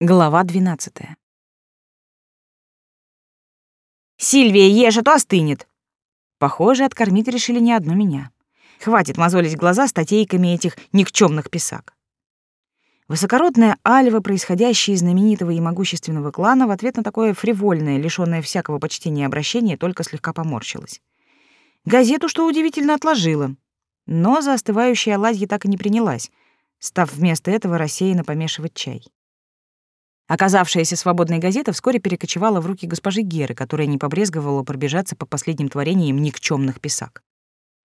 Глава 12. «Сильвия, ешь, а то остынет!» Похоже, откормить решили не одну меня. Хватит мозолить глаза статейками этих никчемных писак. Высокородная Альва, происходящая из знаменитого и могущественного клана, в ответ на такое фривольное, лишённое всякого почтения обращение, только слегка поморщилась. Газету, что удивительно, отложила. Но за остывающие оладьи так и не принялась, став вместо этого рассеянно помешивать чай. Оказавшаяся свободной газета вскоре перекочевала в руки госпожи Геры, которая не побрезговала пробежаться по последним творениям никчемных писак.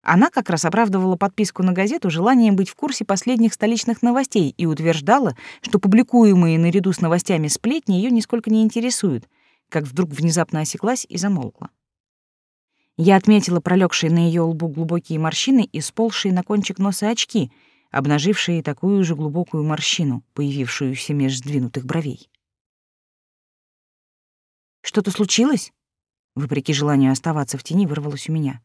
Она как раз оправдывала подписку на газету желанием быть в курсе последних столичных новостей и утверждала, что публикуемые наряду с новостями сплетни ее нисколько не интересуют, как вдруг внезапно осеклась и замолкла. Я отметила пролегшие на ее лбу глубокие морщины и сползшие на кончик носа очки, обнажившие такую же глубокую морщину, появившуюся меж сдвинутых бровей. Что-то случилось? Вопреки желанию оставаться в тени, вырвалось у меня.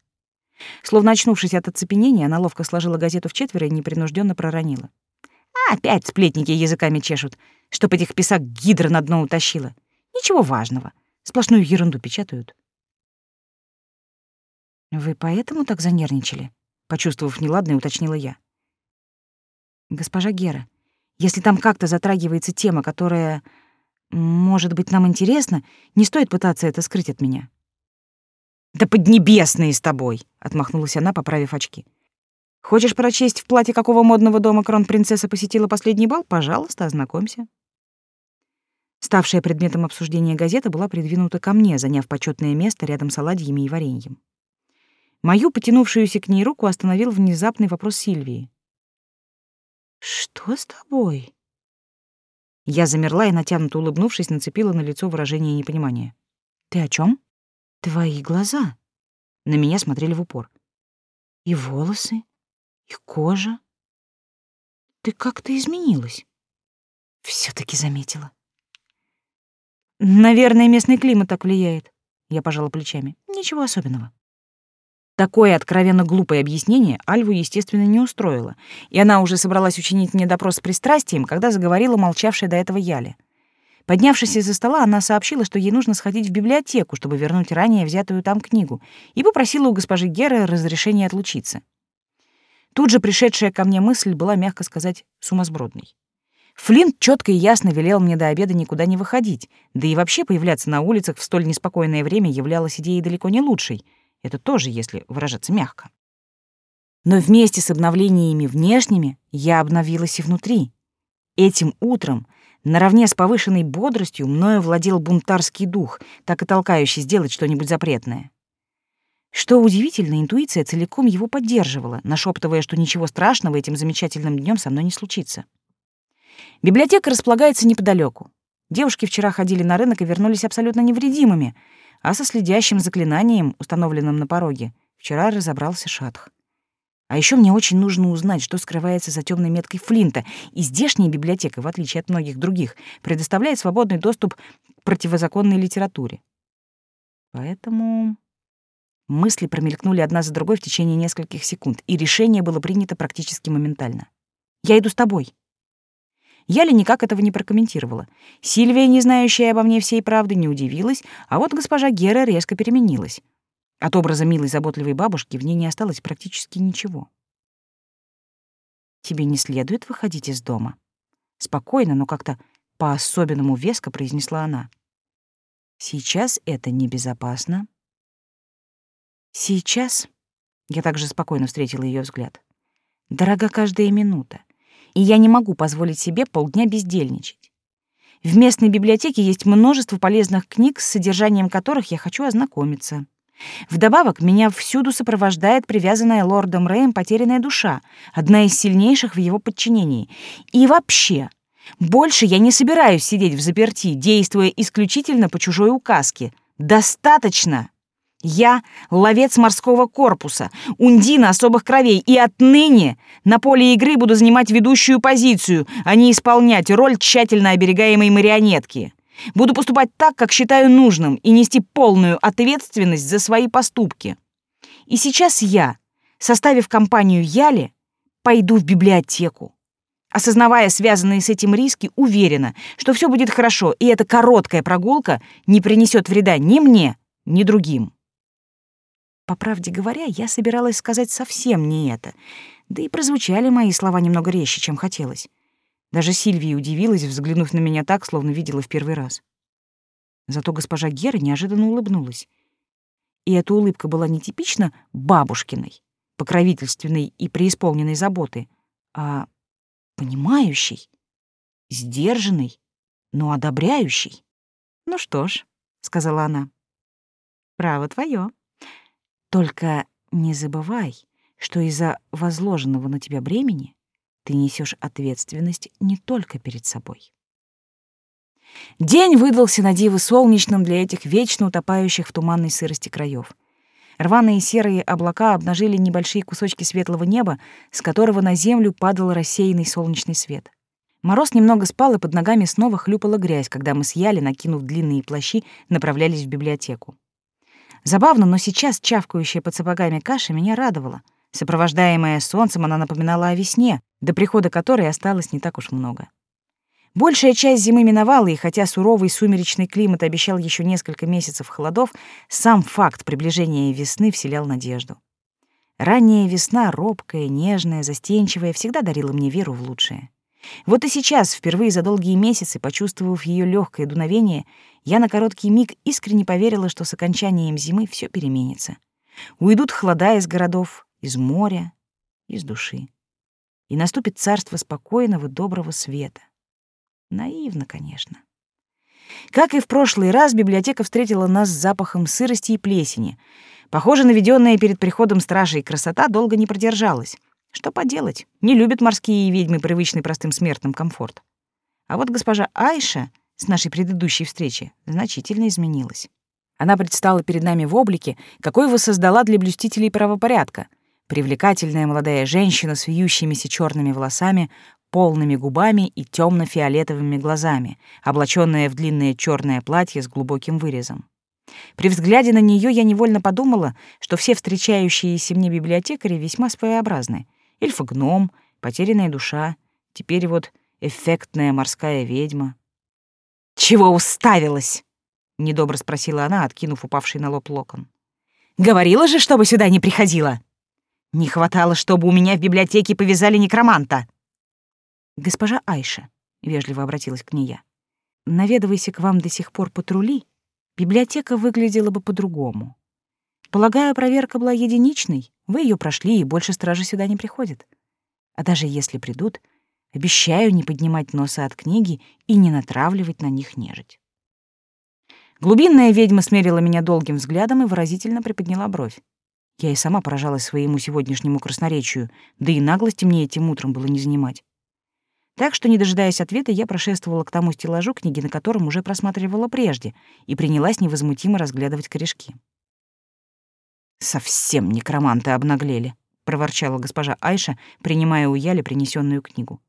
Словно очнувшись от оцепенения, она ловко сложила газету в четверо и непринужденно проронила. «А, опять сплетники языками чешут, чтоб этих писак гидра на дно утащила. Ничего важного. Сплошную ерунду печатают». «Вы поэтому так занервничали?» Почувствовав неладное, уточнила я. «Госпожа Гера, если там как-то затрагивается тема, которая может быть, нам интересно, не стоит пытаться это скрыть от меня. Да поднебесные с тобой, отмахнулась она, поправив очки. Хочешь прочесть в платье какого модного дома кронпринцесса посетила последний бал? Пожалуйста, ознакомься. Ставшая предметом обсуждения газета была придвинута ко мне, заняв почетное место рядом с оладьями и вареньем. Мою потянувшуюся к ней руку остановил внезапный вопрос Сильвии. «Что с тобой?» Я замерла и, натянуто улыбнувшись, нацепила на лицо выражение непонимания. «Ты о чем? «Твои глаза». На меня смотрели в упор. «И волосы, и кожа. Ты как-то изменилась». все таки заметила. «Наверное, местный климат так влияет». Я пожала плечами. «Ничего особенного». Такое откровенно глупое объяснение Альву, естественно, не устроило, и она уже собралась учинить мне допрос с пристрастием, когда заговорила молчавшая до этого Яля. Поднявшись из-за стола, она сообщила, что ей нужно сходить в библиотеку, чтобы вернуть ранее взятую там книгу, и попросила у госпожи Геры разрешения отлучиться. Тут же пришедшая ко мне мысль была, мягко сказать, сумасбродной. Флинт четко и ясно велел мне до обеда никуда не выходить, да и вообще появляться на улицах в столь неспокойное время являлась идеей далеко не лучшей — это тоже, если выражаться мягко. Но вместе с обновлениями внешними я обновилась и внутри. Этим утром, наравне с повышенной бодростью, мною владел бунтарский дух, так и толкающий сделать что-нибудь запретное. Что удивительно, интуиция целиком его поддерживала, нашептывая, что ничего страшного этим замечательным днем со мной не случится. Библиотека располагается неподалеку. Девушки вчера ходили на рынок и вернулись абсолютно невредимыми, а со следящим заклинанием, установленным на пороге, вчера разобрался Шатх. А еще мне очень нужно узнать, что скрывается за темной меткой Флинта, и здешняя библиотека, в отличие от многих других, предоставляет свободный доступ к противозаконной литературе. Поэтому мысли промелькнули одна за другой в течение нескольких секунд, и решение было принято практически моментально. «Я иду с тобой», Яля никак этого не прокомментировала. Сильвия, не знающая обо мне всей правды, не удивилась, а вот госпожа Гера резко переменилась. От образа милой заботливой бабушки в ней не осталось практически ничего. «Тебе не следует выходить из дома», — спокойно, но как-то по-особенному веско произнесла она. «Сейчас это небезопасно». «Сейчас», — я также спокойно встретила ее взгляд, — «дорога каждая минута и я не могу позволить себе полдня бездельничать. В местной библиотеке есть множество полезных книг, с содержанием которых я хочу ознакомиться. Вдобавок, меня всюду сопровождает привязанная лордом Рэем потерянная душа, одна из сильнейших в его подчинении. И вообще, больше я не собираюсь сидеть в заперти, действуя исключительно по чужой указке. Достаточно! Я — ловец морского корпуса, ундина особых кровей, и отныне на поле игры буду занимать ведущую позицию, а не исполнять роль тщательно оберегаемой марионетки. Буду поступать так, как считаю нужным, и нести полную ответственность за свои поступки. И сейчас я, составив компанию Яли, пойду в библиотеку. Осознавая связанные с этим риски, уверена, что все будет хорошо, и эта короткая прогулка не принесет вреда ни мне, ни другим. По правде говоря, я собиралась сказать совсем не это, да и прозвучали мои слова немного резче, чем хотелось. Даже Сильвия удивилась, взглянув на меня так, словно видела в первый раз. Зато госпожа Гера неожиданно улыбнулась. И эта улыбка была не типично бабушкиной, покровительственной и преисполненной заботы, а понимающий, сдержанный, но одобряющий. «Ну что ж», — сказала она, — «право твое. Только не забывай, что из-за возложенного на тебя бремени ты несешь ответственность не только перед собой». День выдался на диво солнечным для этих вечно утопающих в туманной сырости краев. Рваные серые облака обнажили небольшие кусочки светлого неба, с которого на землю падал рассеянный солнечный свет. Мороз немного спал, и под ногами снова хлюпала грязь, когда мы с Яли, накинув длинные плащи, направлялись в библиотеку. Забавно, но сейчас чавкающая под сапогами каша меня радовала. Сопровождаемая солнцем, она напоминала о весне, до прихода которой осталось не так уж много. Большая часть зимы миновала, и хотя суровый сумеречный климат обещал еще несколько месяцев холодов, сам факт приближения весны вселял надежду. Ранняя весна, робкая, нежная, застенчивая, всегда дарила мне веру в лучшее. Вот и сейчас, впервые за долгие месяцы, почувствовав ее легкое дуновение, я на короткий миг искренне поверила, что с окончанием зимы все переменится. Уйдут холода из городов, из моря, из души. И наступит царство спокойного, доброго света. Наивно, конечно. Как и в прошлый раз, библиотека встретила нас с запахом сырости и плесени. Похоже, наведенная перед приходом стражей красота долго не продержалась. Что поделать, не любят морские ведьмы привычный простым смертным комфорт. А вот госпожа Айша с нашей предыдущей встречи значительно изменилась. Она предстала перед нами в облике, какой воссоздала для блюстителей правопорядка. Привлекательная молодая женщина с вьющимися черными волосами, полными губами и темно-фиолетовыми глазами, облаченная в длинное черное платье с глубоким вырезом. При взгляде на нее я невольно подумала, что все встречающиеся мне библиотекари весьма своеобразны. Эльфа-гном, потерянная душа, теперь вот эффектная морская ведьма. «Чего уставилась?» — недобро спросила она, откинув упавший на лоб локон. «Говорила же, чтобы сюда не приходила!» «Не хватало, чтобы у меня в библиотеке повязали некроманта!» «Госпожа Айша», — вежливо обратилась к ней я, — «наведывайся к вам до сих пор патрули, библиотека выглядела бы по-другому. Полагаю, проверка была единичной, вы ее прошли, и больше стражи сюда не приходят. А даже если придут, обещаю не поднимать носа от книги и не натравливать на них нежить». Глубинная ведьма смерила меня долгим взглядом и выразительно приподняла бровь. Я и сама поражалась своему сегодняшнему красноречию, да и наглости мне этим утром было не занимать. Так что, не дожидаясь ответа, я прошествовала к тому стеллажу, книги на котором уже просматривала прежде, и принялась невозмутимо разглядывать корешки. «Совсем некроманты обнаглели», — проворчала госпожа Айша, принимая у Яли принесенную книгу.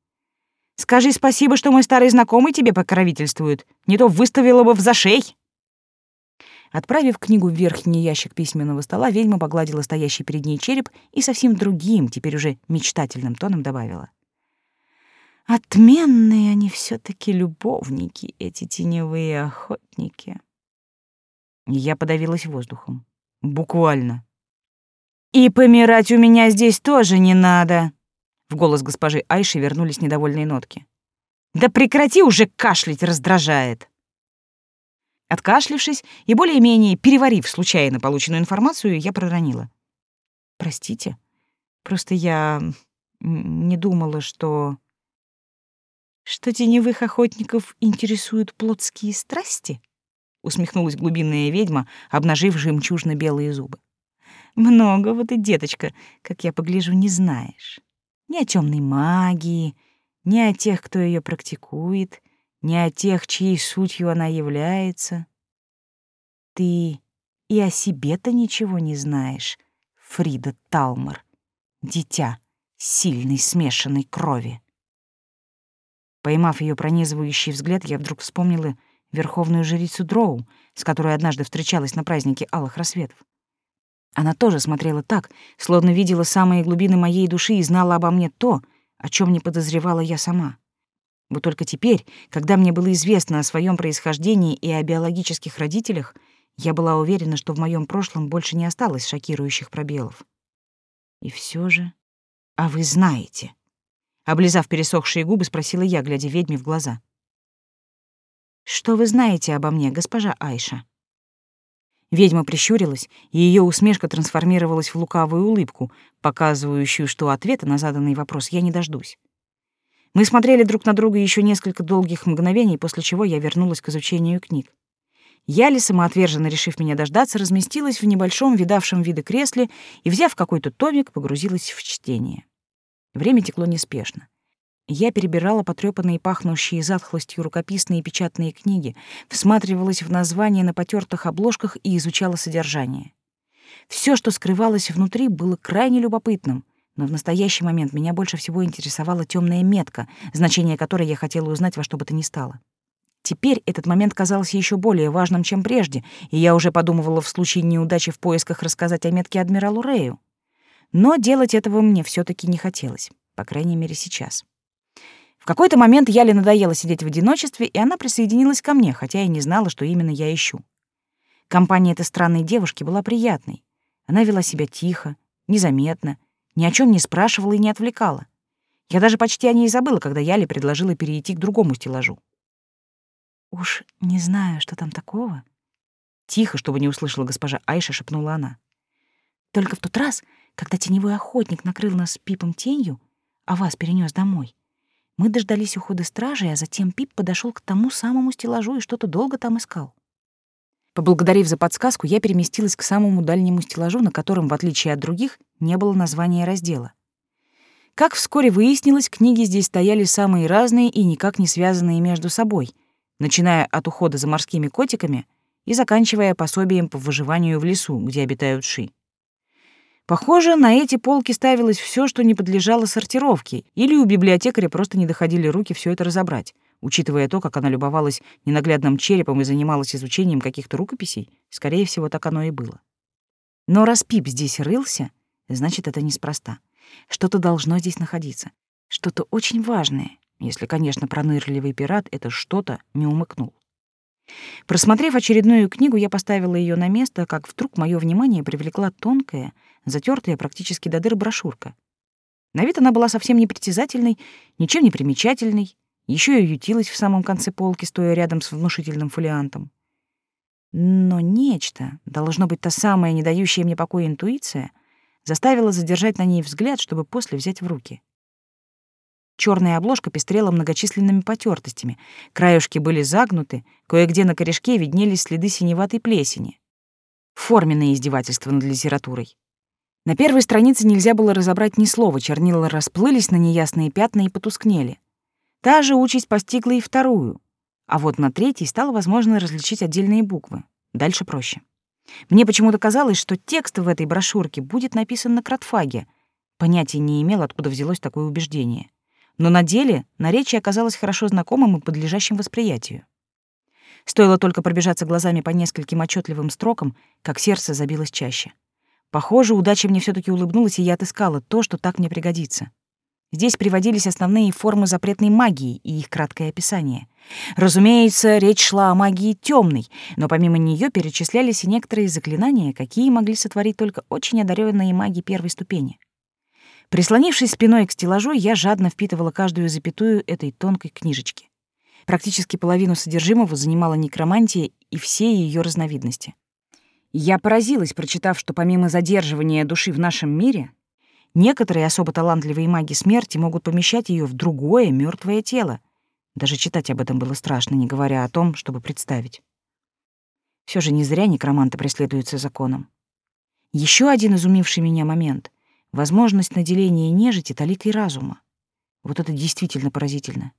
«Скажи спасибо, что мой старый знакомый тебе покровительствует, не то выставила бы в зашей!» Отправив книгу в верхний ящик письменного стола, ведьма погладила стоящий перед ней череп и совсем другим, теперь уже мечтательным тоном добавила. Отменные они все таки любовники, эти теневые охотники. Я подавилась воздухом. Буквально. «И помирать у меня здесь тоже не надо!» В голос госпожи Айши вернулись недовольные нотки. «Да прекрати уже кашлять, раздражает!» Откашлившись и более-менее переварив случайно полученную информацию, я проронила. «Простите, просто я не думала, что...» что теневых охотников интересуют плотские страсти? Усмехнулась глубинная ведьма, обнажив жемчужно-белые зубы. Многого ты, деточка, как я погляжу, не знаешь. Ни о темной магии, ни о тех, кто ее практикует, ни о тех, чьей сутью она является. Ты и о себе-то ничего не знаешь, Фрида Талмар, дитя сильной смешанной крови. Поймав ее пронизывающий взгляд, я вдруг вспомнила верховную жрицу Дроу, с которой однажды встречалась на празднике Алых Рассветов. Она тоже смотрела так, словно видела самые глубины моей души и знала обо мне то, о чем не подозревала я сама. Вот только теперь, когда мне было известно о своем происхождении и о биологических родителях, я была уверена, что в моем прошлом больше не осталось шокирующих пробелов. И все же... А вы знаете... Облизав пересохшие губы, спросила я, глядя ведьме в глаза. «Что вы знаете обо мне, госпожа Айша?» Ведьма прищурилась, и ее усмешка трансформировалась в лукавую улыбку, показывающую, что ответа на заданный вопрос я не дождусь. Мы смотрели друг на друга еще несколько долгих мгновений, после чего я вернулась к изучению книг. Яли, самоотверженно решив меня дождаться, разместилась в небольшом видавшем виды кресле и, взяв какой-то томик, погрузилась в чтение. Время текло неспешно. Я перебирала потрёпанные пахнущие затхлостью рукописные печатные книги, всматривалась в названия на потертых обложках и изучала содержание. Все, что скрывалось внутри, было крайне любопытным, но в настоящий момент меня больше всего интересовала темная метка, значение которой я хотела узнать во что бы то ни стало. Теперь этот момент казался еще более важным, чем прежде, и я уже подумывала в случае неудачи в поисках рассказать о метке адмиралу Рэю. Но делать этого мне все таки не хотелось, по крайней мере, сейчас. В какой-то момент Яле надоело сидеть в одиночестве, и она присоединилась ко мне, хотя и не знала, что именно я ищу. Компания этой странной девушки была приятной. Она вела себя тихо, незаметно, ни о чем не спрашивала и не отвлекала. Я даже почти о ней забыла, когда Яле предложила перейти к другому стеллажу. «Уж не знаю, что там такого». Тихо, чтобы не услышала госпожа Айша, шепнула она. «Только в тот раз, когда теневой охотник накрыл нас Пипом тенью, а вас перенес домой, мы дождались ухода стражи, а затем Пип подошел к тому самому стеллажу и что-то долго там искал. Поблагодарив за подсказку, я переместилась к самому дальнему стеллажу, на котором, в отличие от других, не было названия раздела. Как вскоре выяснилось, книги здесь стояли самые разные и никак не связанные между собой, начиная от ухода за морскими котиками и заканчивая пособием по выживанию в лесу, где обитают ши. Похоже, на эти полки ставилось все, что не подлежало сортировке, или у библиотекаря просто не доходили руки все это разобрать. Учитывая то, как она любовалась ненаглядным черепом и занималась изучением каких-то рукописей, скорее всего, так оно и было. Но раз Пип здесь рылся, значит, это неспроста. Что-то должно здесь находиться. Что-то очень важное, если, конечно, пронырливый пират это что-то не умыкнул. Просмотрев очередную книгу, я поставила ее на место, как вдруг мое внимание привлекла тонкая, затертая практически до дыр брошюрка. На вид она была совсем непритязательной, ничем не примечательной, еще и ютилась в самом конце полки, стоя рядом с внушительным фолиантом. Но нечто, должно быть та самая не дающая мне покоя интуиция, заставила задержать на ней взгляд, чтобы после взять в руки. Черная обложка пестрела многочисленными потертостями, краюшки были загнуты, кое-где на корешке виднелись следы синеватой плесени. Форменное издевательство над литературой. На первой странице нельзя было разобрать ни слова, чернила расплылись на неясные пятна и потускнели. Та же участь постигла и вторую, а вот на третьей стало возможно различить отдельные буквы. Дальше проще. Мне почему-то казалось, что текст в этой брошюрке будет написан на кратфаге. Понятия не имел, откуда взялось такое убеждение но на деле наречие оказалось хорошо знакомым и подлежащим восприятию. Стоило только пробежаться глазами по нескольким отчетливым строкам, как сердце забилось чаще. Похоже, удача мне все таки улыбнулась, и я отыскала то, что так мне пригодится. Здесь приводились основные формы запретной магии и их краткое описание. Разумеется, речь шла о магии темной, но помимо нее перечислялись и некоторые заклинания, какие могли сотворить только очень одаренные маги первой ступени — Прислонившись спиной к стеллажу, я жадно впитывала каждую запятую этой тонкой книжечки. Практически половину содержимого занимала некромантия и все ее разновидности. Я поразилась, прочитав, что помимо задерживания души в нашем мире, некоторые особо талантливые маги смерти могут помещать ее в другое мертвое тело. Даже читать об этом было страшно, не говоря о том, чтобы представить. Все же не зря некроманты преследуются законом. Еще один изумивший меня момент — возможность наделения нежити таликой разума. Вот это действительно поразительно.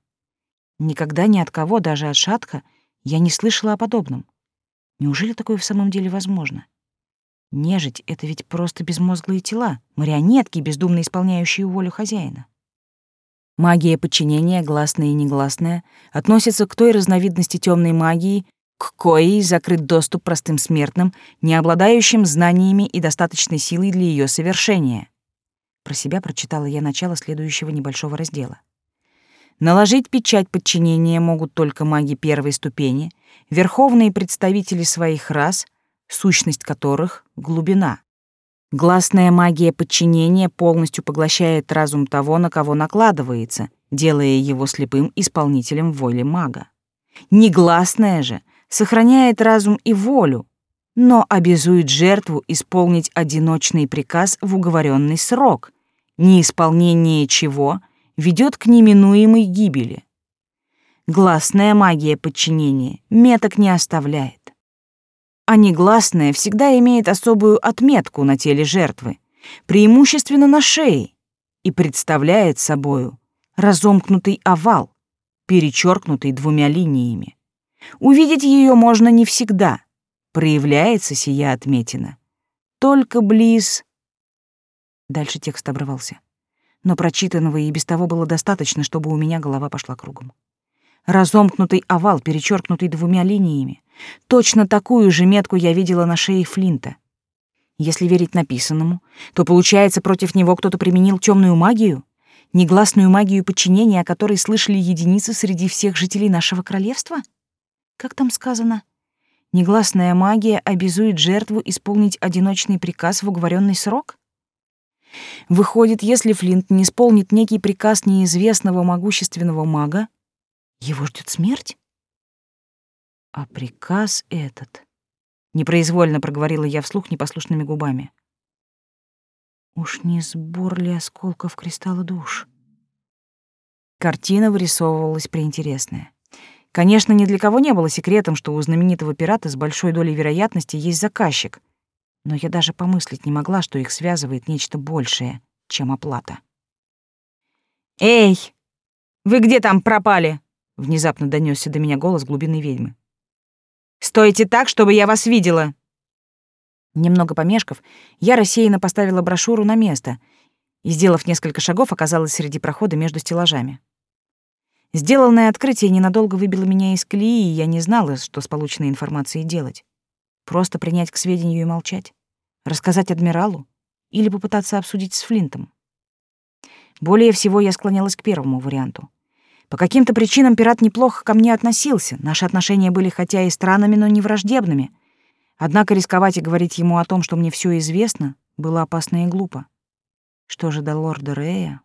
Никогда ни от кого, даже от шатка, я не слышала о подобном. Неужели такое в самом деле возможно? Нежить — это ведь просто безмозглые тела, марионетки, бездумно исполняющие волю хозяина. Магия подчинения, гласная и негласная, относится к той разновидности темной магии, к коей закрыт доступ простым смертным, не обладающим знаниями и достаточной силой для ее совершения. Про себя прочитала я начало следующего небольшого раздела. Наложить печать подчинения могут только маги первой ступени, верховные представители своих рас, сущность которых — глубина. Гласная магия подчинения полностью поглощает разум того, на кого накладывается, делая его слепым исполнителем воли мага. Негласная же сохраняет разум и волю, но обязует жертву исполнить одиночный приказ в уговоренный срок, неисполнение чего ведет к неминуемой гибели. Гласная магия подчинения меток не оставляет. А негласная всегда имеет особую отметку на теле жертвы, преимущественно на шее, и представляет собою разомкнутый овал, перечеркнутый двумя линиями. Увидеть ее можно не всегда — проявляется сия отметина только близ... Дальше текст обрывался. Но прочитанного и без того было достаточно, чтобы у меня голова пошла кругом. Разомкнутый овал, перечеркнутый двумя линиями. Точно такую же метку я видела на шее Флинта. Если верить написанному, то, получается, против него кто-то применил темную магию? Негласную магию подчинения, о которой слышали единицы среди всех жителей нашего королевства? Как там сказано? Негласная магия обязует жертву исполнить одиночный приказ в уговоренный срок? Выходит, если Флинт не исполнит некий приказ неизвестного могущественного мага, его ждет смерть? А приказ этот... Непроизвольно проговорила я вслух непослушными губами. Уж не сбор ли осколков кристалла душ? Картина вырисовывалась приинтересная. Конечно, ни для кого не было секретом, что у знаменитого пирата с большой долей вероятности есть заказчик, но я даже помыслить не могла, что их связывает нечто большее, чем оплата. «Эй, вы где там пропали?» — внезапно донесся до меня голос глубины ведьмы. «Стойте так, чтобы я вас видела!» Немного помешков, я рассеянно поставила брошюру на место и, сделав несколько шагов, оказалась среди прохода между стеллажами. Сделанное открытие ненадолго выбило меня из колеи, и я не знала, что с полученной информацией делать. Просто принять к сведению и молчать? Рассказать адмиралу? Или попытаться обсудить с Флинтом? Более всего я склонялась к первому варианту. По каким-то причинам пират неплохо ко мне относился, наши отношения были хотя и странными, но не враждебными. Однако рисковать и говорить ему о том, что мне все известно, было опасно и глупо. Что же до лорда Рея?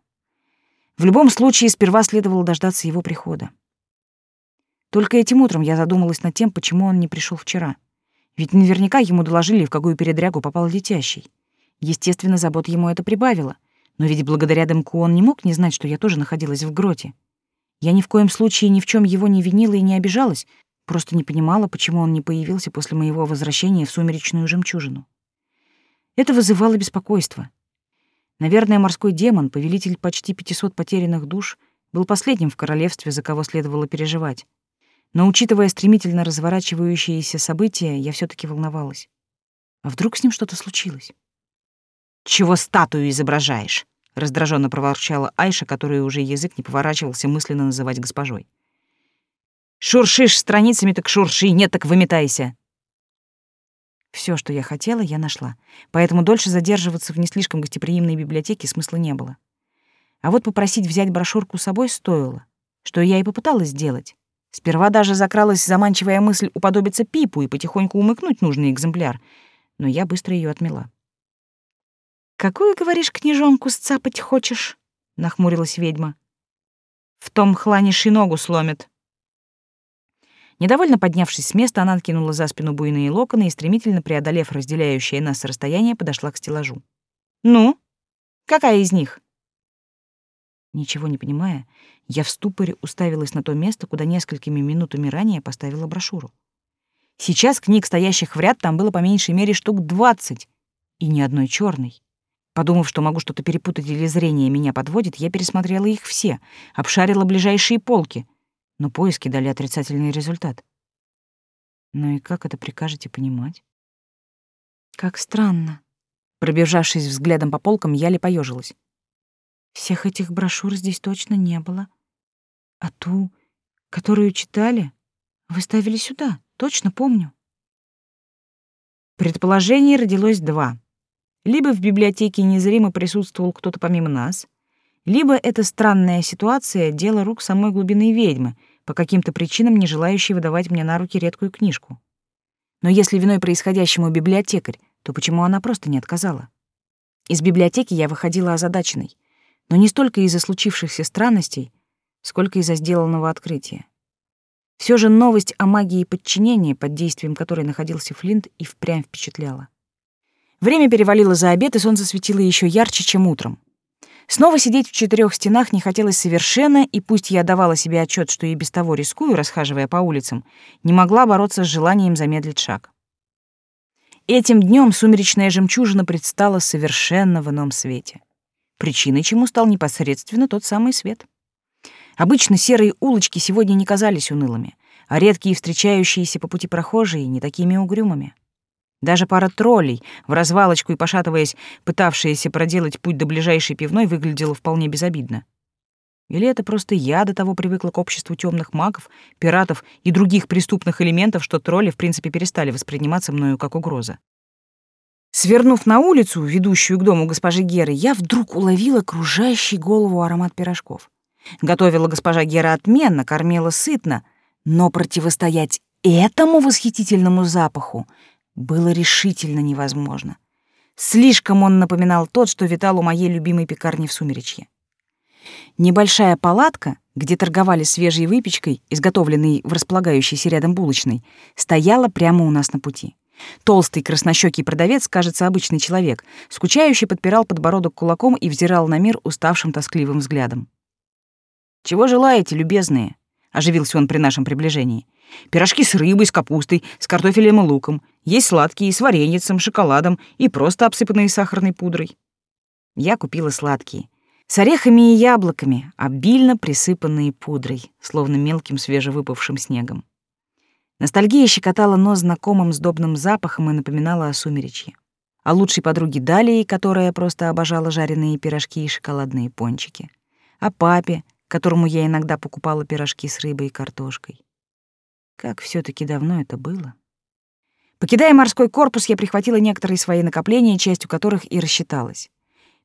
В любом случае, сперва следовало дождаться его прихода. Только этим утром я задумалась над тем, почему он не пришел вчера. Ведь наверняка ему доложили, в какую передрягу попал летящий. Естественно, забот ему это прибавило. Но ведь благодаря дымку он не мог не знать, что я тоже находилась в гроте. Я ни в коем случае ни в чем его не винила и не обижалась, просто не понимала, почему он не появился после моего возвращения в сумеречную жемчужину. Это вызывало беспокойство, Наверное, морской демон, повелитель почти 500 потерянных душ, был последним в королевстве, за кого следовало переживать. Но, учитывая стремительно разворачивающиеся события, я все таки волновалась. А вдруг с ним что-то случилось? «Чего статую изображаешь?» — раздраженно проворчала Айша, которой уже язык не поворачивался мысленно называть госпожой. «Шуршишь страницами, так шурши, нет, так выметайся!» Все, что я хотела, я нашла, поэтому дольше задерживаться в не слишком гостеприимной библиотеке смысла не было. А вот попросить взять брошюрку с собой стоило, что я и попыталась сделать. Сперва даже закралась заманчивая мысль уподобиться Пипу и потихоньку умыкнуть нужный экземпляр, но я быстро ее отмела. «Какую, говоришь, книжонку сцапать хочешь?» — нахмурилась ведьма. «В том хланишь ногу сломит», Недовольно поднявшись с места, она откинула за спину буйные локоны и, стремительно преодолев разделяющее нас расстояние, подошла к стеллажу. «Ну? Какая из них?» Ничего не понимая, я в ступоре уставилась на то место, куда несколькими минутами ранее поставила брошюру. Сейчас книг, стоящих в ряд, там было по меньшей мере штук двадцать, и ни одной черной. Подумав, что могу что-то перепутать или зрение меня подводит, я пересмотрела их все, обшарила ближайшие полки — но поиски дали отрицательный результат. Ну и как это прикажете понимать? Как странно. Пробежавшись взглядом по полкам, я ли поежилась. Всех этих брошюр здесь точно не было. А ту, которую читали, вы ставили сюда, точно помню. Предположений родилось два. либо в библиотеке незримо присутствовал кто-то помимо нас, либо эта странная ситуация — дело рук самой глубины ведьмы, по каким-то причинам не желающей выдавать мне на руки редкую книжку. Но если виной происходящему библиотекарь, то почему она просто не отказала? Из библиотеки я выходила озадаченной, но не столько из-за случившихся странностей, сколько из-за сделанного открытия. Все же новость о магии подчинения, под действием которой находился Флинт, и впрямь впечатляла. Время перевалило за обед, и солнце светило еще ярче, чем утром. Снова сидеть в четырех стенах не хотелось совершенно, и пусть я давала себе отчет, что и без того рискую, расхаживая по улицам, не могла бороться с желанием замедлить шаг. Этим днем сумеречная жемчужина предстала совершенно в ином свете. Причиной чему стал непосредственно тот самый свет. Обычно серые улочки сегодня не казались унылыми, а редкие встречающиеся по пути прохожие не такими угрюмыми. Даже пара троллей, в развалочку и пошатываясь, пытавшиеся проделать путь до ближайшей пивной, выглядела вполне безобидно. Или это просто я до того привыкла к обществу темных магов, пиратов и других преступных элементов, что тролли, в принципе, перестали восприниматься мною как угроза. Свернув на улицу, ведущую к дому госпожи Геры, я вдруг уловила кружащий голову аромат пирожков. Готовила госпожа Гера отменно, кормила сытно, но противостоять этому восхитительному запаху было решительно невозможно. Слишком он напоминал тот, что витал у моей любимой пекарни в Сумеречье. Небольшая палатка, где торговали свежей выпечкой, изготовленной в располагающейся рядом булочной, стояла прямо у нас на пути. Толстый краснощёкий продавец, кажется, обычный человек, скучающе подпирал подбородок кулаком и взирал на мир уставшим тоскливым взглядом. «Чего желаете, любезные?» — оживился он при нашем приближении. «Пирожки с рыбой, с капустой, с картофелем и луком. Есть сладкие, с вареньицем, шоколадом и просто обсыпанные сахарной пудрой». Я купила сладкие. С орехами и яблоками, обильно присыпанные пудрой, словно мелким свежевыпавшим снегом. Ностальгия щекотала нос знакомым сдобным запахом и напоминала о сумеречье. О лучшей подруге Далии, которая просто обожала жареные пирожки и шоколадные пончики. О папе, которому я иногда покупала пирожки с рыбой и картошкой. Как все таки давно это было. Покидая морской корпус, я прихватила некоторые свои накопления, частью которых и рассчиталась.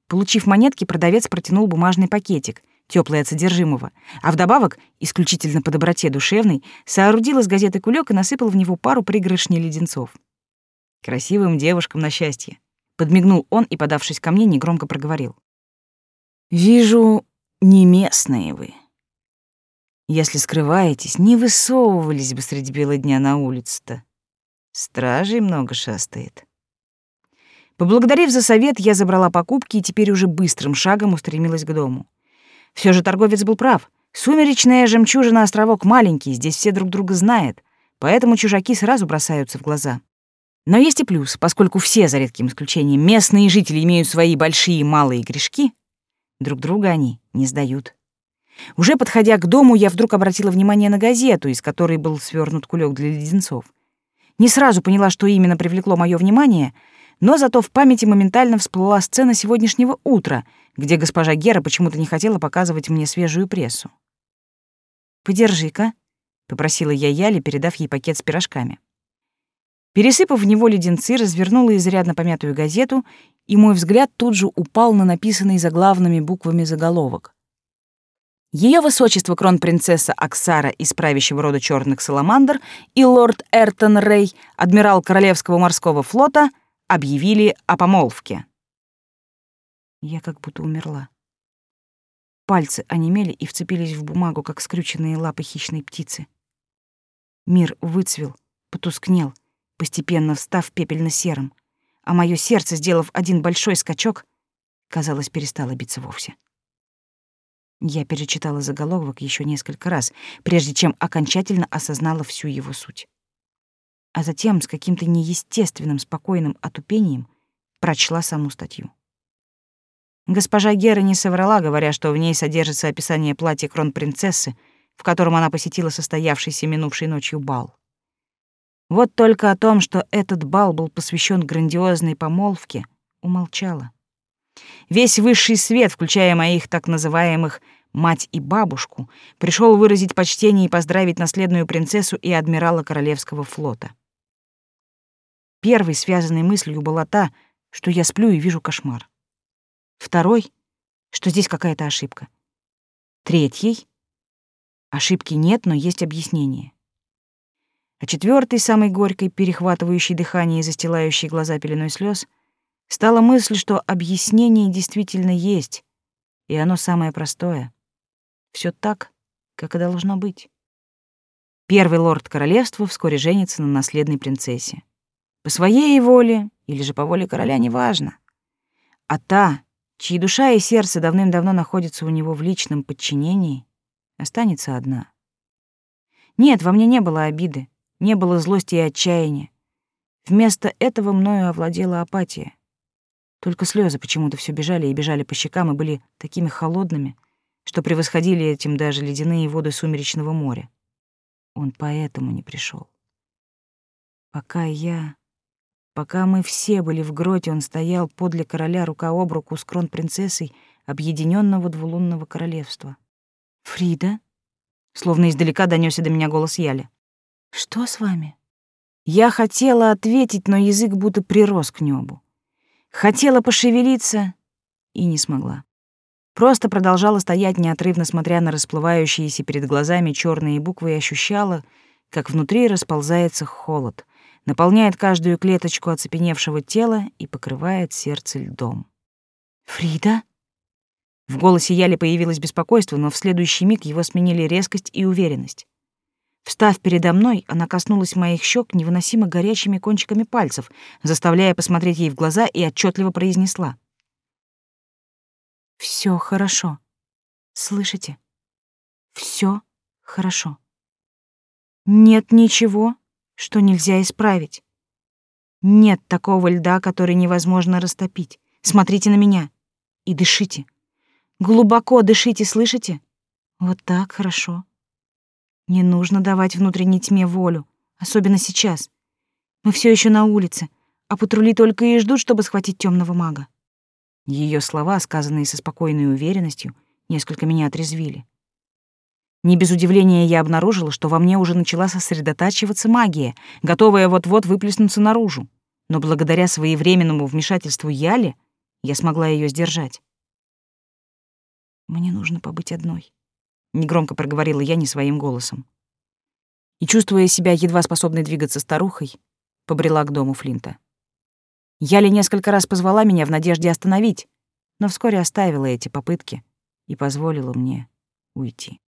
Получив монетки, продавец протянул бумажный пакетик, теплый от содержимого, а вдобавок, исключительно по доброте душевной, соорудил из газеты кулек и насыпал в него пару пригоршней леденцов. «Красивым девушкам на счастье», — подмигнул он и, подавшись ко мне, негромко проговорил. «Вижу, не местные вы. Если скрываетесь, не высовывались бы среди бела дня на улицу-то. Стражей много шастает. Поблагодарив за совет, я забрала покупки и теперь уже быстрым шагом устремилась к дому. Все же торговец был прав. Сумеречная жемчужина островок маленький, здесь все друг друга знают, поэтому чужаки сразу бросаются в глаза. Но есть и плюс, поскольку все, за редким исключением, местные жители имеют свои большие и малые грешки, Друг друга они не сдают. Уже подходя к дому, я вдруг обратила внимание на газету, из которой был свернут кулек для леденцов. Не сразу поняла, что именно привлекло мое внимание, но зато в памяти моментально всплыла сцена сегодняшнего утра, где госпожа Гера почему-то не хотела показывать мне свежую прессу. «Подержи-ка», — попросила я Яли, передав ей пакет с пирожками. Пересыпав в него леденцы, развернула изрядно помятую газету, и мой взгляд тут же упал на написанный заглавными буквами заголовок. Ее высочество кронпринцесса Аксара из правящего рода черных саламандр и лорд Эртон Рей, адмирал Королевского морского флота, объявили о помолвке. Я как будто умерла. Пальцы онемели и вцепились в бумагу, как скрюченные лапы хищной птицы. Мир выцвел, потускнел — постепенно встав пепельно-серым, а мое сердце, сделав один большой скачок, казалось, перестало биться вовсе. Я перечитала заголовок еще несколько раз, прежде чем окончательно осознала всю его суть. А затем с каким-то неестественным спокойным отупением прочла саму статью. Госпожа Гера не соврала, говоря, что в ней содержится описание платья кронпринцессы, в котором она посетила состоявшийся минувшей ночью бал. Вот только о том, что этот бал был посвящен грандиозной помолвке, умолчала. Весь высший свет, включая моих так называемых мать и бабушку, пришел выразить почтение и поздравить наследную принцессу и адмирала Королевского флота. Первой связанной мыслью была та, что я сплю и вижу кошмар. Второй, что здесь какая-то ошибка. Третий, ошибки нет, но есть объяснение. А четвертый, самый горькой, перехватывающий дыхание и застилающий глаза пеленой слез, стала мысль, что объяснение действительно есть, и оно самое простое. Все так, как и должно быть. Первый лорд королевства вскоре женится на наследной принцессе. По своей воле или же по воле короля, неважно. А та, чьи душа и сердце давным-давно находятся у него в личном подчинении, останется одна. Нет, во мне не было обиды, не было злости и отчаяния. Вместо этого мною овладела апатия. Только слезы почему-то все бежали и бежали по щекам и были такими холодными, что превосходили этим даже ледяные воды сумеречного моря. Он поэтому не пришел. Пока я... Пока мы все были в гроте, он стоял подле короля рука об руку с кронпринцессой объединенного двулунного королевства. «Фрида?» Словно издалека донесся до меня голос Яли. «Что с вами?» Я хотела ответить, но язык будто прирос к небу. Хотела пошевелиться и не смогла. Просто продолжала стоять неотрывно, смотря на расплывающиеся перед глазами черные буквы и ощущала, как внутри расползается холод, наполняет каждую клеточку оцепеневшего тела и покрывает сердце льдом. «Фрида?» В голосе Яли появилось беспокойство, но в следующий миг его сменили резкость и уверенность. Встав передо мной, она коснулась моих щек невыносимо горячими кончиками пальцев, заставляя посмотреть ей в глаза и отчетливо произнесла. Все хорошо. Слышите? Все хорошо. Нет ничего, что нельзя исправить. Нет такого льда, который невозможно растопить. Смотрите на меня и дышите. Глубоко дышите, слышите? Вот так хорошо. Не нужно давать внутренней тьме волю, особенно сейчас. Мы все еще на улице, а патрули только и ждут, чтобы схватить темного мага. Ее слова, сказанные со спокойной уверенностью, несколько меня отрезвили. Не без удивления я обнаружила, что во мне уже начала сосредотачиваться магия, готовая вот-вот выплеснуться наружу. Но благодаря своевременному вмешательству Яли я смогла ее сдержать. «Мне нужно побыть одной», — негромко проговорила я не своим голосом. И, чувствуя себя едва способной двигаться старухой, побрела к дому Флинта. Яли несколько раз позвала меня в надежде остановить, но вскоре оставила эти попытки и позволила мне уйти.